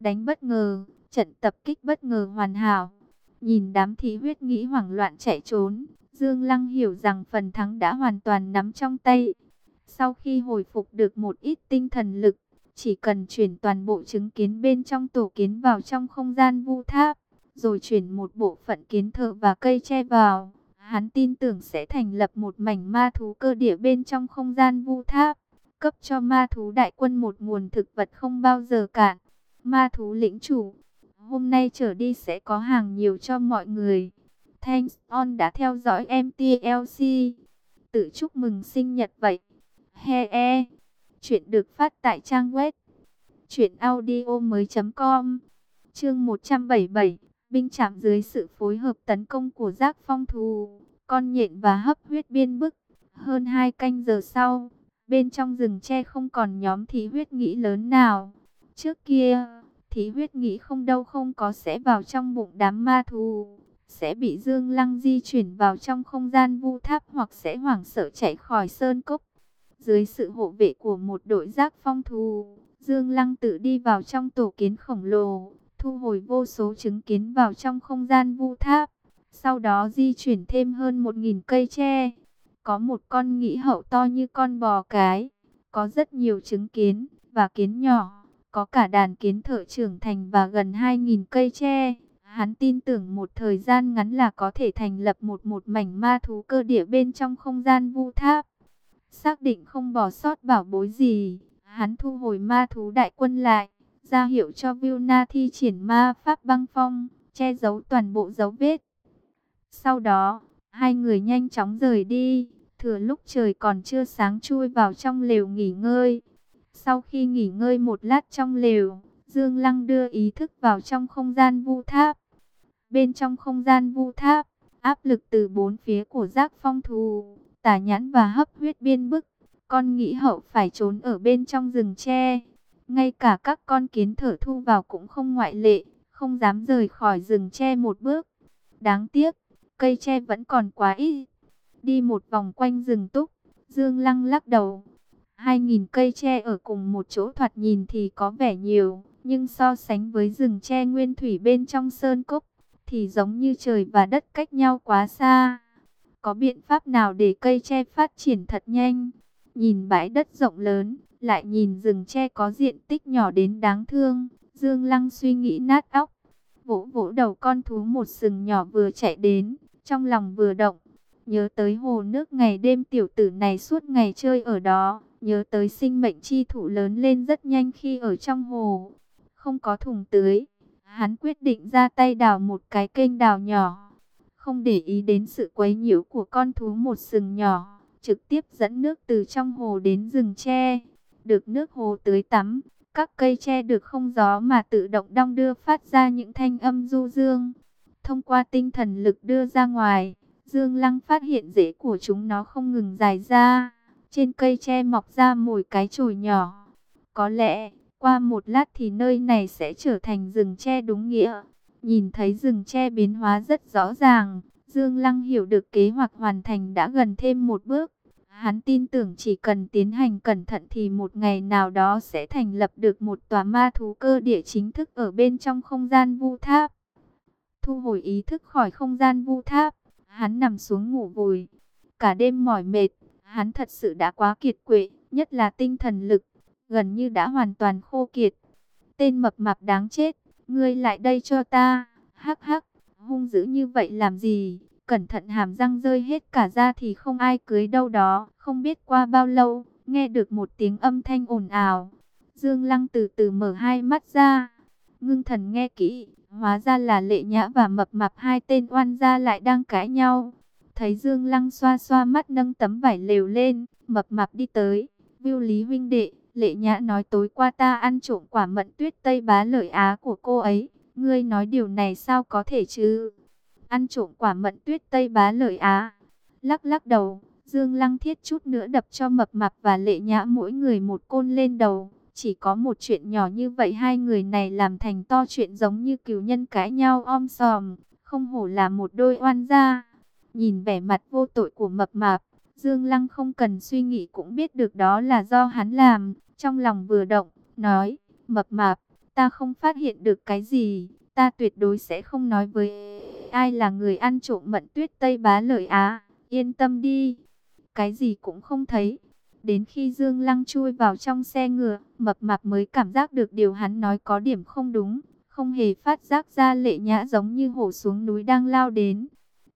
Đánh bất ngờ, trận tập kích bất ngờ hoàn hảo. Nhìn đám thí huyết nghĩ hoảng loạn chạy trốn, Dương Lăng hiểu rằng phần thắng đã hoàn toàn nắm trong tay. Sau khi hồi phục được một ít tinh thần lực, chỉ cần chuyển toàn bộ chứng kiến bên trong tổ kiến vào trong không gian vu tháp, rồi chuyển một bộ phận kiến thợ và cây che vào, hắn tin tưởng sẽ thành lập một mảnh ma thú cơ địa bên trong không gian vu tháp, cấp cho ma thú đại quân một nguồn thực vật không bao giờ cạn. Ma thú lĩnh chủ, hôm nay trở đi sẽ có hàng nhiều cho mọi người. Thanks on đã theo dõi MTLC. Tự chúc mừng sinh nhật vậy. He e. Chuyện được phát tại trang web. Chuyện audio mới com. Chương 177. Binh chạm dưới sự phối hợp tấn công của giác phong thù. Con nhện và hấp huyết biên bức. Hơn hai canh giờ sau. Bên trong rừng tre không còn nhóm thí huyết nghĩ lớn nào. Trước kia, thí huyết nghĩ không đâu không có sẽ vào trong bụng đám ma thù sẽ bị Dương Lăng di chuyển vào trong không gian vu tháp hoặc sẽ hoảng sợ chạy khỏi sơn cốc. Dưới sự hộ vệ của một đội giác phong thù, Dương Lăng tự đi vào trong tổ kiến khổng lồ, thu hồi vô số chứng kiến vào trong không gian vu tháp. Sau đó di chuyển thêm hơn một nghìn cây tre. Có một con nghĩ hậu to như con bò cái, có rất nhiều chứng kiến và kiến nhỏ, có cả đàn kiến thợ trưởng thành và gần hai nghìn cây tre. Hắn tin tưởng một thời gian ngắn là có thể thành lập một một mảnh ma thú cơ địa bên trong không gian vu tháp. Xác định không bỏ sót bảo bối gì, hắn thu hồi ma thú đại quân lại, ra hiệu cho Vilna thi triển ma pháp băng phong, che giấu toàn bộ dấu vết. Sau đó, hai người nhanh chóng rời đi, thừa lúc trời còn chưa sáng chui vào trong lều nghỉ ngơi. Sau khi nghỉ ngơi một lát trong lều, Dương Lăng đưa ý thức vào trong không gian vu tháp. Bên trong không gian vu tháp, áp lực từ bốn phía của giác phong thù, tả nhãn và hấp huyết biên bức. Con nghĩ hậu phải trốn ở bên trong rừng tre. Ngay cả các con kiến thở thu vào cũng không ngoại lệ, không dám rời khỏi rừng tre một bước. Đáng tiếc, cây tre vẫn còn quá ít. Đi một vòng quanh rừng túc, Dương Lăng lắc đầu. Hai nghìn cây tre ở cùng một chỗ thoạt nhìn thì có vẻ nhiều, nhưng so sánh với rừng tre nguyên thủy bên trong sơn cốc, thì giống như trời và đất cách nhau quá xa. Có biện pháp nào để cây tre phát triển thật nhanh? Nhìn bãi đất rộng lớn, lại nhìn rừng tre có diện tích nhỏ đến đáng thương. Dương Lăng suy nghĩ nát óc. Vỗ vỗ đầu con thú một sừng nhỏ vừa chạy đến, trong lòng vừa động. Nhớ tới hồ nước ngày đêm tiểu tử này suốt ngày chơi ở đó. Nhớ tới sinh mệnh chi thủ lớn lên rất nhanh khi ở trong hồ. Không có thùng tưới Hắn quyết định ra tay đào một cái kênh đào nhỏ, không để ý đến sự quấy nhiễu của con thú một sừng nhỏ, trực tiếp dẫn nước từ trong hồ đến rừng tre. Được nước hồ tưới tắm, các cây tre được không gió mà tự động đong đưa phát ra những thanh âm du dương. Thông qua tinh thần lực đưa ra ngoài, Dương Lăng phát hiện rễ của chúng nó không ngừng dài ra. Trên cây tre mọc ra một cái chồi nhỏ. Có lẽ qua một lát thì nơi này sẽ trở thành rừng tre đúng nghĩa. Nhìn thấy rừng tre biến hóa rất rõ ràng, Dương Lăng hiểu được kế hoạch hoàn thành đã gần thêm một bước. Hắn tin tưởng chỉ cần tiến hành cẩn thận thì một ngày nào đó sẽ thành lập được một tòa ma thú cơ địa chính thức ở bên trong không gian vu tháp. Thu hồi ý thức khỏi không gian vu tháp, hắn nằm xuống ngủ vùi. Cả đêm mỏi mệt, hắn thật sự đã quá kiệt quệ, nhất là tinh thần lực gần như đã hoàn toàn khô kiệt. Tên mập mạp đáng chết, ngươi lại đây cho ta, hắc hắc, hung dữ như vậy làm gì, cẩn thận hàm răng rơi hết cả ra thì không ai cưới đâu đó, không biết qua bao lâu, nghe được một tiếng âm thanh ồn ào. Dương Lăng từ từ mở hai mắt ra, ngưng thần nghe kỹ, hóa ra là lệ nhã và mập mạp hai tên oan gia lại đang cãi nhau. Thấy Dương Lăng xoa xoa mắt nâng tấm vải lều lên, mập mạp đi tới, Viu Lý huynh đệ, Lệ Nhã nói tối qua ta ăn trộm quả mận tuyết Tây Bá lợi Á của cô ấy. Ngươi nói điều này sao có thể chứ? Ăn trộm quả mận tuyết Tây Bá lợi Á. Lắc lắc đầu, Dương Lăng thiết chút nữa đập cho mập mạp và Lệ Nhã mỗi người một côn lên đầu. Chỉ có một chuyện nhỏ như vậy hai người này làm thành to chuyện giống như cừu nhân cãi nhau om sòm. Không hổ là một đôi oan gia. Nhìn vẻ mặt vô tội của mập mạp, Dương Lăng không cần suy nghĩ cũng biết được đó là do hắn làm. Trong lòng vừa động, nói, mập mạp, ta không phát hiện được cái gì, ta tuyệt đối sẽ không nói với ai là người ăn trộm mận tuyết Tây Bá Lợi Á, yên tâm đi, cái gì cũng không thấy. Đến khi Dương Lăng chui vào trong xe ngựa, mập mạp mới cảm giác được điều hắn nói có điểm không đúng, không hề phát giác ra lệ nhã giống như hổ xuống núi đang lao đến.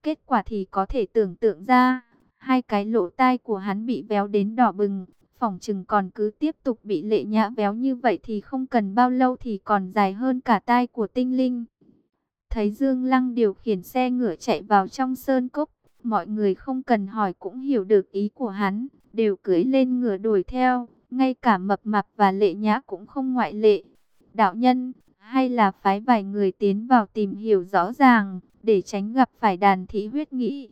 Kết quả thì có thể tưởng tượng ra, hai cái lỗ tai của hắn bị véo đến đỏ bừng, phòng chừng còn cứ tiếp tục bị lệ nhã véo như vậy thì không cần bao lâu thì còn dài hơn cả tai của tinh linh. Thấy Dương Lăng điều khiển xe ngựa chạy vào trong sơn cốc, mọi người không cần hỏi cũng hiểu được ý của hắn, đều cưỡi lên ngựa đuổi theo, ngay cả mập mạp và lệ nhã cũng không ngoại lệ. Đạo nhân, hay là phái vài người tiến vào tìm hiểu rõ ràng, để tránh gặp phải đàn thị huyết nghĩ.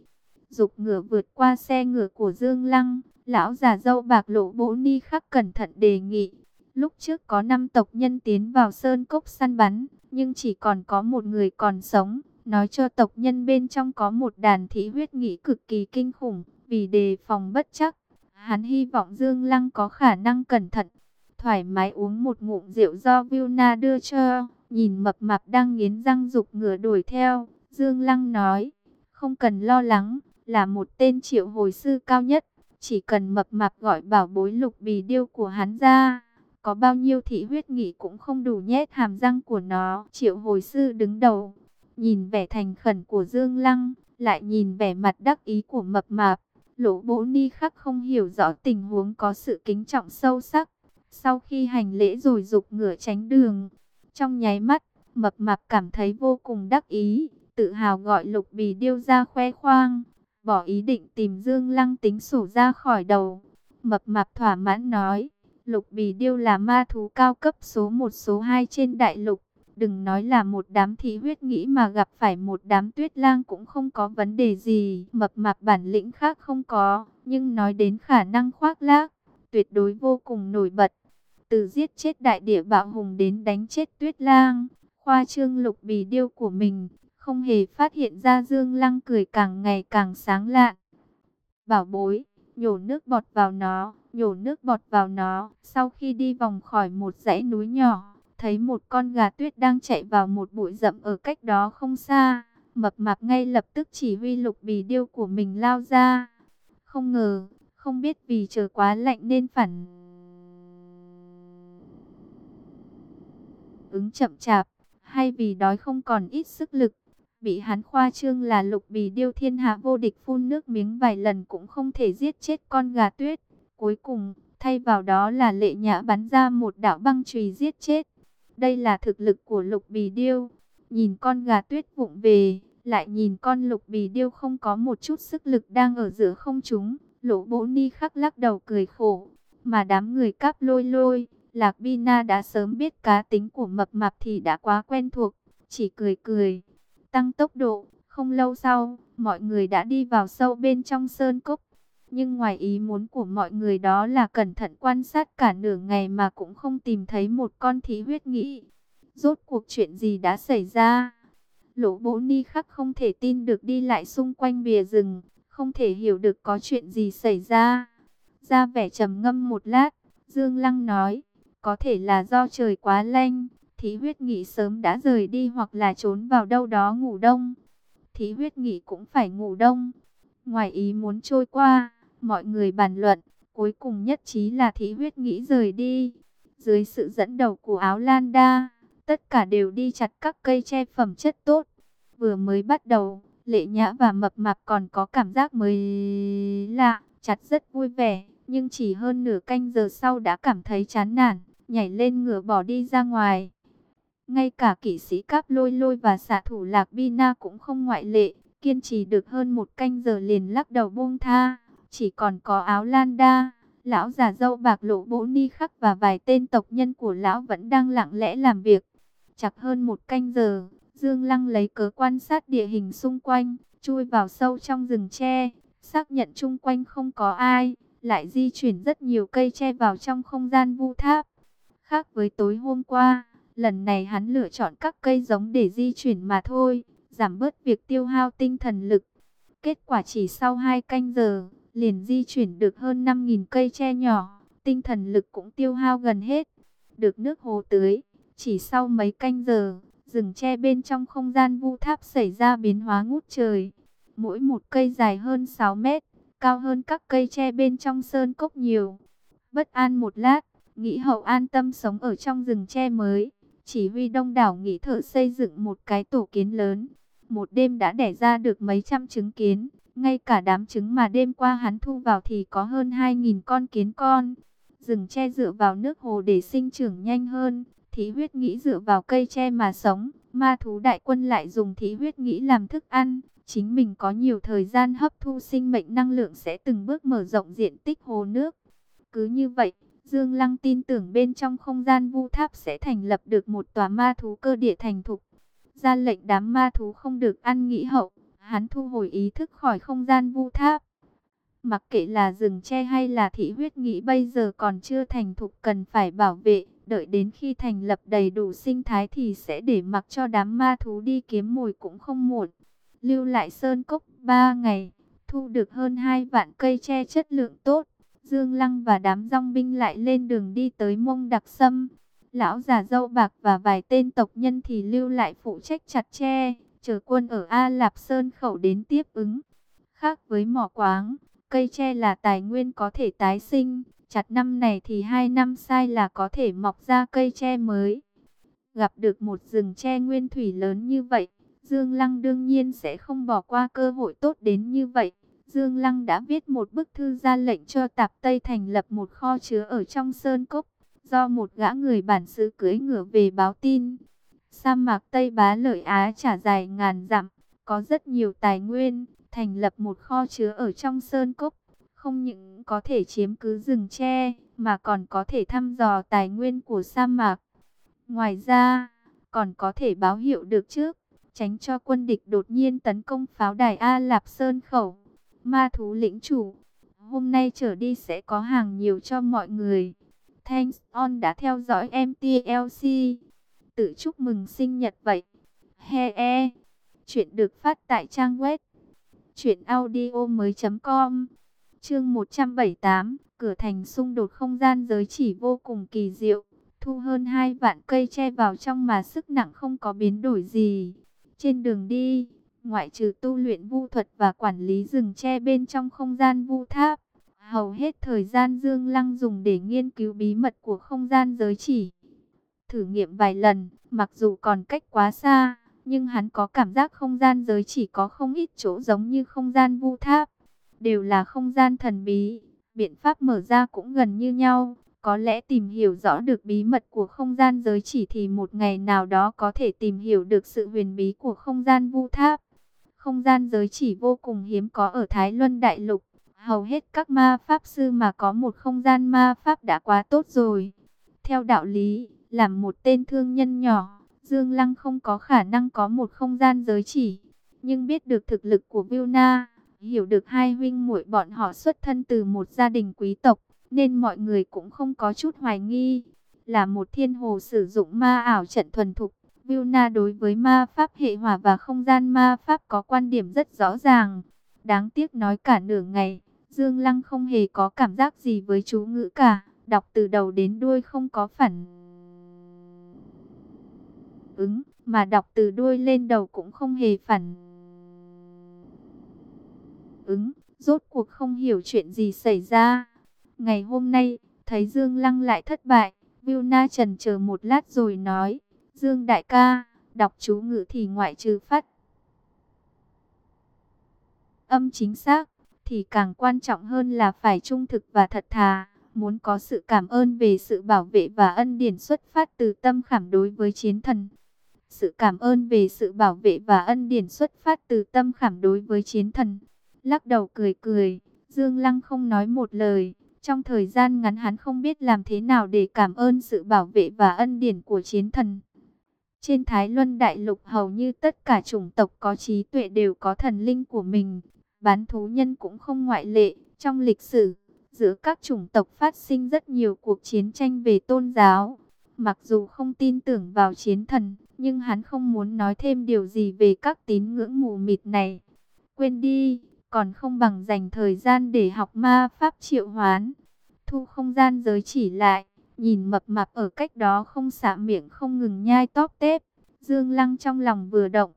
Dục ngựa vượt qua xe ngựa của Dương Lăng, lão già dâu bạc lộ bố ni khắc cẩn thận đề nghị. Lúc trước có năm tộc nhân tiến vào sơn cốc săn bắn, nhưng chỉ còn có một người còn sống. Nói cho tộc nhân bên trong có một đàn thị huyết nghĩ cực kỳ kinh khủng, vì đề phòng bất chắc. Hắn hy vọng Dương Lăng có khả năng cẩn thận, thoải mái uống một ngụm rượu do Vilna đưa cho. Nhìn mập mạp đang nghiến răng dục ngửa đuổi theo, Dương Lăng nói, không cần lo lắng, là một tên triệu hồi sư cao nhất. Chỉ cần mập mạp gọi bảo bối lục bì điêu của hắn ra, có bao nhiêu thị huyết nghị cũng không đủ nhét hàm răng của nó. Triệu hồi sư đứng đầu, nhìn vẻ thành khẩn của Dương Lăng, lại nhìn vẻ mặt đắc ý của mập mạp. Lỗ bố ni khắc không hiểu rõ tình huống có sự kính trọng sâu sắc. Sau khi hành lễ rồi dục ngửa tránh đường, trong nháy mắt, mập mạp cảm thấy vô cùng đắc ý, tự hào gọi lục bì điêu ra khoe khoang, bỏ ý định tìm Dương Lăng tính sổ ra khỏi đầu. Mập mạp thỏa mãn nói, lục bì điêu là ma thú cao cấp số 1 số 2 trên đại lục. Đừng nói là một đám thị huyết nghĩ mà gặp phải một đám tuyết lang cũng không có vấn đề gì. Mập mạp bản lĩnh khác không có, nhưng nói đến khả năng khoác lác, tuyệt đối vô cùng nổi bật. Từ giết chết đại địa bạo hùng đến đánh chết tuyết lang, khoa trương lục bì điêu của mình, không hề phát hiện ra Dương Lăng cười càng ngày càng sáng lạ. Bảo bối, nhổ nước bọt vào nó, nhổ nước bọt vào nó. Sau khi đi vòng khỏi một dãy núi nhỏ, thấy một con gà tuyết đang chạy vào một bụi rậm ở cách đó không xa. Mập mạp ngay lập tức chỉ huy lục bì điêu của mình lao ra. Không ngờ, không biết vì trời quá lạnh nên phản ứng chậm chạp, hay vì đói không còn ít sức lực, bị hắn khoa trương là lục bì điêu thiên hạ vô địch phun nước miếng vài lần cũng không thể giết chết con gà tuyết. Cuối cùng, thay vào đó là lệ nhã bắn ra một đạo băng chùy giết chết. Đây là thực lực của lục bì điêu. Nhìn con gà tuyết vụng về, lại nhìn con lục bì điêu không có một chút sức lực đang ở giữa không chúng. Lỗ bố ni khắc lắc đầu cười khổ, mà đám người cáp lôi lôi Lạc Bina đã sớm biết cá tính của mập mạp thì đã quá quen thuộc, chỉ cười cười, tăng tốc độ. Không lâu sau, mọi người đã đi vào sâu bên trong sơn cốc. Nhưng ngoài ý muốn của mọi người đó là cẩn thận quan sát cả nửa ngày mà cũng không tìm thấy một con thí huyết nghĩ. Rốt cuộc chuyện gì đã xảy ra? Lỗ bố ni khắc không thể tin được đi lại xung quanh bìa rừng, không thể hiểu được có chuyện gì xảy ra. Ra vẻ trầm ngâm một lát, Dương Lăng nói, có thể là do trời quá lạnh, Thí huyết nghị sớm đã rời đi hoặc là trốn vào đâu đó ngủ đông. Thí huyết nghị cũng phải ngủ đông. Ngoài ý muốn trôi qua, mọi người bàn luận, cuối cùng nhất trí là thí huyết nghị rời đi. Dưới sự dẫn đầu của áo lan đa, tất cả đều đi chặt các cây che phẩm chất tốt. Vừa mới bắt đầu, lệ nhã và mập mạp còn có cảm giác mới lạ, chặt rất vui vẻ, nhưng chỉ hơn nửa canh giờ sau đã cảm thấy chán nản nhảy lên ngựa bỏ đi ra ngoài. Ngay cả kỵ sĩ cáp lôi lôi và xạ thủ lạc Bina cũng không ngoại lệ, kiên trì được hơn một canh giờ liền lắc đầu buông tha. Chỉ còn có áo lan đa, lão già dâu bạc lộ bố ni khắc và vài tên tộc nhân của lão vẫn đang lặng lẽ làm việc. Chặt hơn một canh giờ, Dương Lăng lấy cớ quan sát địa hình xung quanh, chui vào sâu trong rừng tre, xác nhận chung quanh không có ai, lại di chuyển rất nhiều cây tre vào trong không gian vu tháp. Khác với tối hôm qua, lần này hắn lựa chọn các cây giống để di chuyển mà thôi, giảm bớt việc tiêu hao tinh thần lực. Kết quả chỉ sau 2 canh giờ, liền di chuyển được hơn 5.000 cây tre nhỏ, tinh thần lực cũng tiêu hao gần hết. Được nước hồ tưới, Chỉ sau mấy canh giờ, rừng tre bên trong không gian vu tháp xảy ra biến hóa ngút trời. Mỗi một cây dài hơn 6 mét, cao hơn các cây tre bên trong sơn cốc nhiều. Bất an một lát, nghĩ hậu an tâm sống ở trong rừng tre mới. Chỉ huy đông đảo nghỉ thợ xây dựng một cái tổ kiến lớn. Một đêm đã đẻ ra được mấy trăm trứng kiến. Ngay cả đám trứng mà đêm qua hắn thu vào thì có hơn 2.000 con kiến con. Rừng tre dựa vào nước hồ để sinh trưởng nhanh hơn. Thí huyết nghĩ dựa vào cây tre mà sống. Ma thú đại quân lại dùng thí huyết nghĩ làm thức ăn. Chính mình có nhiều thời gian hấp thu sinh mệnh năng lượng sẽ từng bước mở rộng diện tích hồ nước. Cứ như vậy, Dương Lăng tin tưởng bên trong không gian vu tháp sẽ thành lập được một tòa ma thú cơ địa thành thục. Ra lệnh đám ma thú không được ăn nghỉ hậu, hắn thu hồi ý thức khỏi không gian vu tháp. Mặc kệ là rừng tre hay là thị huyết nghĩ bây giờ còn chưa thành thục cần phải bảo vệ, đợi đến khi thành lập đầy đủ sinh thái thì sẽ để mặc cho đám ma thú đi kiếm mồi cũng không muộn. Lưu lại sơn cốc 3 ngày, thu được hơn 2 vạn cây tre chất lượng tốt. Dương Lăng và đám rong binh lại lên đường đi tới mông đặc sâm. Lão già dâu bạc và vài tên tộc nhân thì lưu lại phụ trách chặt tre, chờ quân ở A Lạp Sơn khẩu đến tiếp ứng. Khác với mỏ quáng, cây tre là tài nguyên có thể tái sinh, chặt năm này thì hai năm sai là có thể mọc ra cây tre mới. Gặp được một rừng tre nguyên thủy lớn như vậy, Dương Lăng đương nhiên sẽ không bỏ qua cơ hội tốt đến như vậy. Dương Lăng đã viết một bức thư ra lệnh cho Tạp Tây thành lập một kho chứa ở trong Sơn Cốc, do một gã người bản xứ cưới ngựa về báo tin. Sa mạc Tây Bá Lợi Á trả dài ngàn dặm, có rất nhiều tài nguyên, thành lập một kho chứa ở trong Sơn Cốc. Không những có thể chiếm cứ rừng tre, mà còn có thể thăm dò tài nguyên của sa mạc. Ngoài ra, còn có thể báo hiệu được trước, tránh cho quân địch đột nhiên tấn công pháo đài A Lạp Sơn Khẩu. Ma thú lĩnh chủ, hôm nay trở đi sẽ có hàng nhiều cho mọi người. Thanks on đã theo dõi MTLC. Tự chúc mừng sinh nhật vậy. He e. Chuyện được phát tại trang web. Chuyện audio mới com. Chương 178. Cửa thành xung đột không gian giới chỉ vô cùng kỳ diệu. Thu hơn hai vạn cây che vào trong mà sức nặng không có biến đổi gì. Trên đường đi ngoại trừ tu luyện vu thuật và quản lý rừng tre bên trong không gian vu tháp. Hầu hết thời gian Dương Lăng dùng để nghiên cứu bí mật của không gian giới chỉ. Thử nghiệm vài lần, mặc dù còn cách quá xa, nhưng hắn có cảm giác không gian giới chỉ có không ít chỗ giống như không gian vu tháp. Đều là không gian thần bí, biện pháp mở ra cũng gần như nhau. Có lẽ tìm hiểu rõ được bí mật của không gian giới chỉ thì một ngày nào đó có thể tìm hiểu được sự huyền bí của không gian vu tháp. Không gian giới chỉ vô cùng hiếm có ở Thái Luân Đại Lục. Hầu hết các ma pháp sư mà có một không gian ma pháp đã quá tốt rồi. Theo đạo lý, làm một tên thương nhân nhỏ, Dương Lăng không có khả năng có một không gian giới chỉ. Nhưng biết được thực lực của Vilna, hiểu được hai huynh muội bọn họ xuất thân từ một gia đình quý tộc, nên mọi người cũng không có chút hoài nghi. Là một thiên hồ sử dụng ma ảo trận thuần thục, Vilna đối với ma pháp hệ hỏa và không gian ma pháp có quan điểm rất rõ ràng. Đáng tiếc nói cả nửa ngày, Dương Lăng không hề có cảm giác gì với chú ngữ cả, đọc từ đầu đến đuôi không có phản ứng, mà đọc từ đuôi lên đầu cũng không hề phản ứng, rốt cuộc không hiểu chuyện gì xảy ra. Ngày hôm nay, thấy Dương Lăng lại thất bại, Vilna trần chờ một lát rồi nói, Dương đại ca, đọc chú ngữ thì ngoại trừ phát. Âm chính xác, thì càng quan trọng hơn là phải trung thực và thật thà. Muốn có sự cảm ơn về sự bảo vệ và ân điển xuất phát từ tâm khảm đối với chiến thần. Sự cảm ơn về sự bảo vệ và ân điển xuất phát từ tâm khảm đối với chiến thần. Lắc đầu cười cười, Dương Lăng không nói một lời. Trong thời gian ngắn hắn không biết làm thế nào để cảm ơn sự bảo vệ và ân điển của chiến thần. Trên Thái Luân Đại Lục hầu như tất cả chủng tộc có trí tuệ đều có thần linh của mình. Bán thú nhân cũng không ngoại lệ. Trong lịch sử, giữa các chủng tộc phát sinh rất nhiều cuộc chiến tranh về tôn giáo. Mặc dù không tin tưởng vào chiến thần, nhưng hắn không muốn nói thêm điều gì về các tín ngưỡng mù mịt này. Quên đi, còn không bằng dành thời gian để học ma pháp triệu hoán. Thu không gian giới chỉ lại, nhìn mập mạp ở cách đó không xả miệng không ngừng nhai tóp tép. Dương Lăng trong lòng vừa động,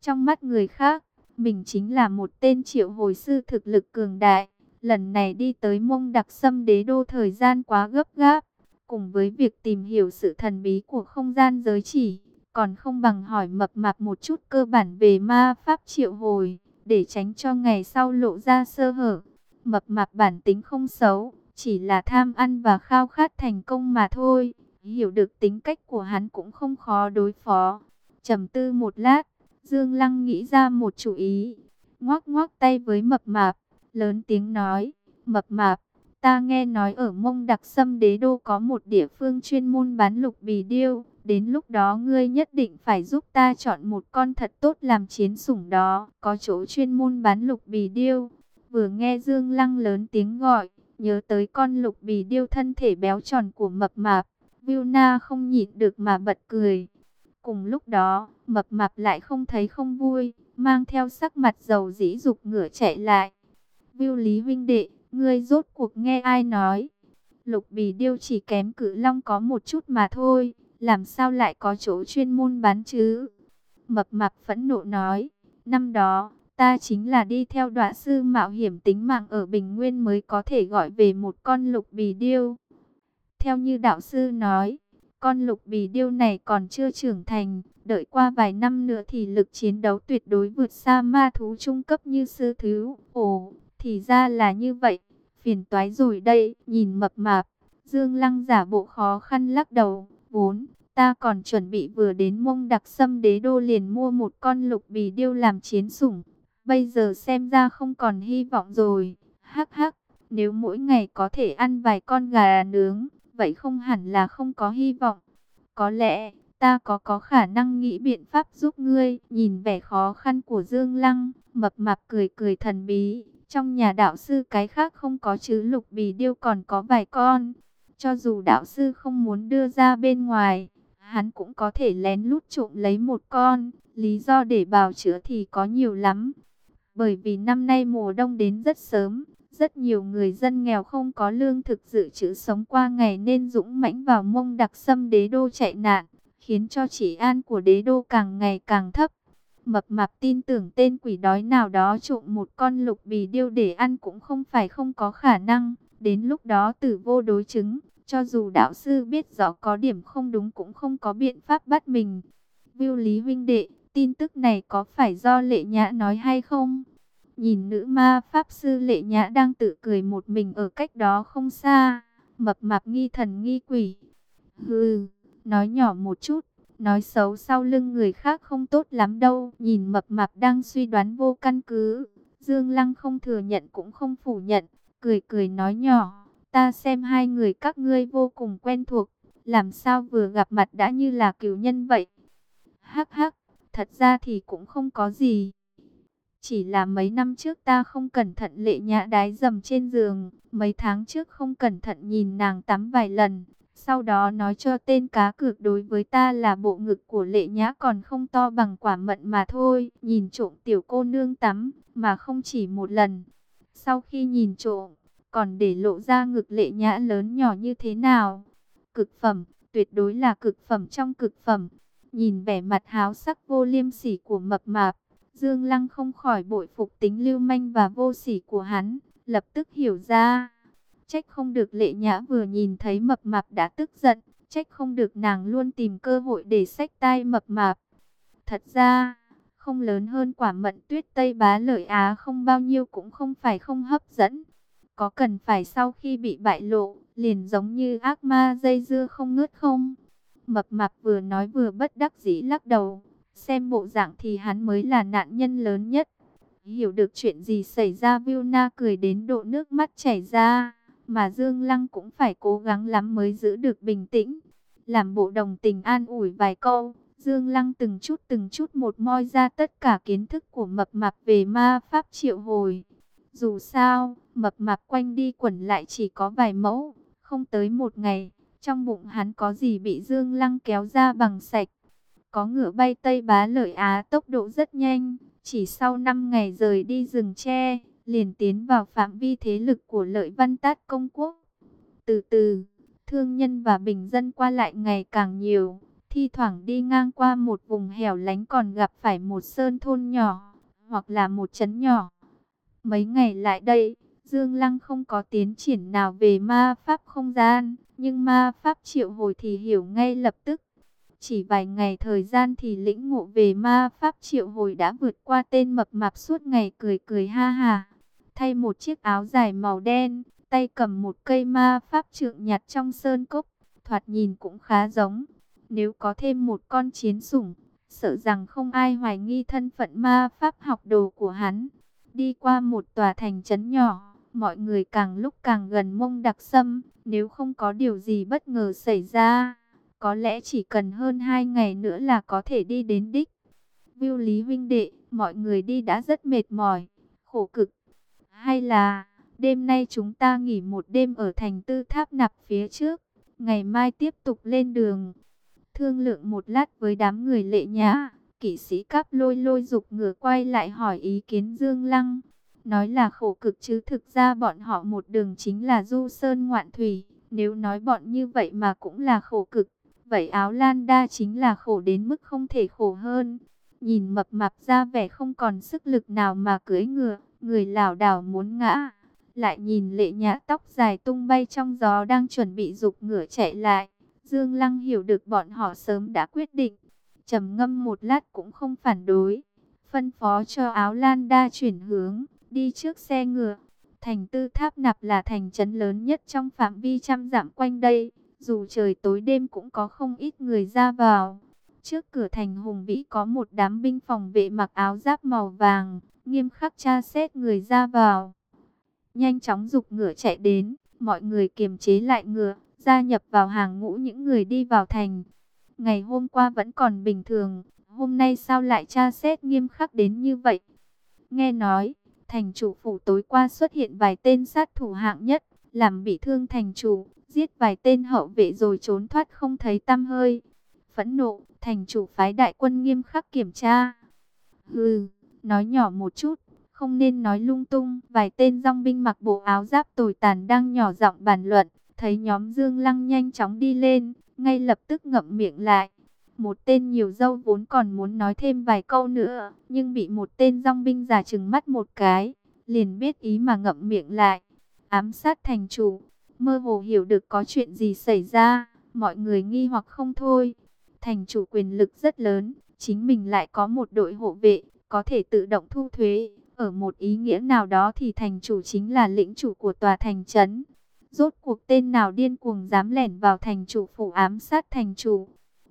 trong mắt người khác, mình chính là một tên triệu hồi sư thực lực cường đại. Lần này đi tới mông đặc xâm đế đô thời gian quá gấp gáp, cùng với việc tìm hiểu sự thần bí của không gian giới chỉ, còn không bằng hỏi mập mạp một chút cơ bản về ma pháp triệu hồi, để tránh cho ngày sau lộ ra sơ hở. Mập mạp bản tính không xấu, chỉ là tham ăn và khao khát thành công mà thôi. Hiểu được tính cách của hắn cũng không khó đối phó. trầm tư một lát, Dương Lăng nghĩ ra một chủ ý. Ngoác ngoác tay với mập mạp, lớn tiếng nói, mập mạp, ta nghe nói ở mông đặc sâm đế đô có một địa phương chuyên môn bán lục bì điêu. Đến lúc đó ngươi nhất định phải giúp ta chọn một con thật tốt làm chiến sủng đó. Có chỗ chuyên môn bán lục bì điêu. Vừa nghe Dương Lăng lớn tiếng gọi, nhớ tới con lục bì điêu thân thể béo tròn của mập mạp. Vilna không nhịn được mà bật cười. Cùng lúc đó, mập mạp lại không thấy không vui, mang theo sắc mặt dầu dĩ dục ngửa chạy lại. Viu Lý huynh đệ, ngươi rốt cuộc nghe ai nói? Lục bì điêu chỉ kém cử long có một chút mà thôi, làm sao lại có chỗ chuyên môn bán chứ? Mập mạp phẫn nộ nói, năm đó, ta chính là đi theo đoạn sư mạo hiểm tính mạng ở Bình Nguyên mới có thể gọi về một con lục bì điêu. Theo như đạo sư nói, con lục bì điêu này còn chưa trưởng thành, đợi qua vài năm nữa thì lực chiến đấu tuyệt đối vượt xa ma thú trung cấp như sư thứ. Ồ, thì ra là như vậy, phiền toái rồi đây, nhìn mập mạp, Dương Lăng giả bộ khó khăn lắc đầu, vốn, ta còn chuẩn bị vừa đến mông đặc sâm đế đô liền mua một con lục bì điêu làm chiến sủng, bây giờ xem ra không còn hy vọng rồi, hắc hắc, nếu mỗi ngày có thể ăn vài con gà nướng, vậy không hẳn là không có hy vọng. Có lẽ, ta có có khả năng nghĩ biện pháp giúp ngươi. Nhìn vẻ khó khăn của Dương Lăng, mập mạp cười cười thần bí. Trong nhà đạo sư cái khác không có chứ lục bì điêu còn có vài con. Cho dù đạo sư không muốn đưa ra bên ngoài, hắn cũng có thể lén lút trộm lấy một con. Lý do để bào chữa thì có nhiều lắm. Bởi vì năm nay mùa đông đến rất sớm, rất nhiều người dân nghèo không có lương thực dự trữ sống qua ngày nên dũng mãnh vào mông đặc xâm đế đô chạy nạn, khiến cho chỉ an của đế đô càng ngày càng thấp. Mập mạp tin tưởng tên quỷ đói nào đó trộm một con lục bì điêu để ăn cũng không phải không có khả năng. Đến lúc đó tử vô đối chứng, cho dù đạo sư biết rõ có điểm không đúng cũng không có biện pháp bắt mình. Viu Lý huynh đệ, tin tức này có phải do lệ nhã nói hay không? Nhìn nữ ma pháp sư lệ nhã đang tự cười một mình ở cách đó không xa. Mập mạp nghi thần nghi quỷ. Hừ, nói nhỏ một chút. Nói xấu sau lưng người khác không tốt lắm đâu. Nhìn mập mạp đang suy đoán vô căn cứ. Dương Lăng không thừa nhận cũng không phủ nhận. Cười cười nói nhỏ. Ta xem hai người các ngươi vô cùng quen thuộc. Làm sao vừa gặp mặt đã như là cửu nhân vậy. Hắc hắc, thật ra thì cũng không có gì. Chỉ là mấy năm trước ta không cẩn thận lệ nhã đái dầm trên giường, mấy tháng trước không cẩn thận nhìn nàng tắm vài lần. Sau đó nói cho tên cá cược đối với ta là bộ ngực của lệ nhã còn không to bằng quả mận mà thôi. Nhìn trộm tiểu cô nương tắm, mà không chỉ một lần. Sau khi nhìn trộm, còn để lộ ra ngực lệ nhã lớn nhỏ như thế nào. Cực phẩm, tuyệt đối là cực phẩm trong cực phẩm. Nhìn vẻ mặt háo sắc vô liêm sỉ của mập mạp, Dương Lăng không khỏi bội phục tính lưu manh và vô sỉ của hắn, lập tức hiểu ra. Trách không được lệ nhã vừa nhìn thấy mập mạp đã tức giận, trách không được nàng luôn tìm cơ hội để sách tai mập mạp. Thật ra, không lớn hơn quả mận tuyết Tây bá lợi Á không bao nhiêu cũng không phải không hấp dẫn. Có cần phải sau khi bị bại lộ, liền giống như ác ma dây dưa không ngớt không? Mập mạp vừa nói vừa bất đắc dĩ lắc đầu. Xem bộ dạng thì hắn mới là nạn nhân lớn nhất. Hiểu được chuyện gì xảy ra Vilna cười đến độ nước mắt chảy ra. Mà Dương Lăng cũng phải cố gắng lắm mới giữ được bình tĩnh. Làm bộ đồng tình an ủi vài câu. Dương Lăng từng chút từng chút một moi ra tất cả kiến thức của mập mạp về ma pháp triệu hồi. Dù sao, mập mạp quanh đi quẩn lại chỉ có vài mẫu, không tới một ngày. Trong bụng hắn có gì bị Dương Lăng kéo ra bằng sạch. Có ngựa bay Tây Bá Lợi Á tốc độ rất nhanh, chỉ sau 5 ngày rời đi rừng tre, liền tiến vào phạm vi thế lực của Lợi Văn Tát Công Quốc. Từ từ, Thương nhân và bình dân qua lại ngày càng nhiều, thi thoảng đi ngang qua một vùng hẻo lánh còn gặp phải một sơn thôn nhỏ, hoặc là một trấn nhỏ. Mấy ngày lại đây, Dương Lăng không có tiến triển nào về ma pháp không gian, nhưng ma pháp triệu hồi thì hiểu ngay lập tức. Chỉ vài ngày thời gian thì lĩnh ngộ về ma pháp triệu hồi đã vượt qua tên mập mạp suốt ngày cười cười ha ha. Thay một chiếc áo dài màu đen, tay cầm một cây ma pháp trượng nhặt trong sơn cốc, thoạt nhìn cũng khá giống. Nếu có thêm một con chiến sủng, sợ rằng không ai hoài nghi thân phận ma pháp học đồ của hắn. Đi qua một tòa thành trấn nhỏ, mọi người càng lúc càng gần mông đặc sâm, nếu không có điều gì bất ngờ xảy ra, có lẽ chỉ cần hơn hai ngày nữa là có thể đi đến đích. Viu Lý huynh đệ, mọi người đi đã rất mệt mỏi, khổ cực. Hay là, đêm nay chúng ta nghỉ một đêm ở thành tư tháp nạp phía trước, ngày mai tiếp tục lên đường. Thương lượng một lát với đám người lệ nhã, kỵ sĩ cáp lôi lôi dục ngửa quay lại hỏi ý kiến Dương Lăng. Nói là khổ cực chứ thực ra bọn họ một đường chính là du sơn ngoạn thủy. Nếu nói bọn như vậy mà cũng là khổ cực, vậy áo lan đa chính là khổ đến mức không thể khổ hơn. Nhìn mập mạp ra vẻ không còn sức lực nào mà cưỡi ngựa, người lảo đảo muốn ngã. Lại nhìn lệ nhã tóc dài tung bay trong gió đang chuẩn bị dục ngựa chạy lại. Dương Lăng hiểu được bọn họ sớm đã quyết định. trầm ngâm một lát cũng không phản đối. Phân phó cho áo lan đa chuyển hướng, đi trước xe ngựa. Thành tư tháp nạp là thành trấn lớn nhất trong phạm vi trăm dặm quanh đây. Dù trời tối đêm cũng có không ít người ra vào. Trước cửa thành hùng vĩ có một đám binh phòng vệ mặc áo giáp màu vàng, nghiêm khắc tra xét người ra vào. Nhanh chóng dục ngựa chạy đến, mọi người kiềm chế lại ngựa, gia nhập vào hàng ngũ những người đi vào thành. Ngày hôm qua vẫn còn bình thường, hôm nay sao lại tra xét nghiêm khắc đến như vậy? Nghe nói, thành chủ phủ tối qua xuất hiện vài tên sát thủ hạng nhất, làm bị thương thành chủ, giết vài tên hậu vệ rồi trốn thoát không thấy tăm hơi. Phẫn nộ, thành chủ phái đại quân nghiêm khắc kiểm tra. Hừ, nói nhỏ một chút, không nên nói lung tung. Vài tên dòng binh mặc bộ áo giáp tồi tàn đang nhỏ giọng bàn luận, thấy nhóm Dương Lăng nhanh chóng đi lên, ngay lập tức ngậm miệng lại. Một tên nhiều dâu vốn còn muốn nói thêm vài câu nữa, nhưng bị một tên dòng binh giả trừng mắt một cái, liền biết ý mà ngậm miệng lại. Ám sát thành chủ, mơ hồ hiểu được có chuyện gì xảy ra, mọi người nghi hoặc không thôi. Thành chủ quyền lực rất lớn, chính mình lại có một đội hộ vệ, có thể tự động thu thuế. Ở một ý nghĩa nào đó thì thành chủ chính là lĩnh chủ của tòa thành trấn. Rốt cuộc tên nào điên cuồng dám lẻn vào thành chủ phủ ám sát thành chủ.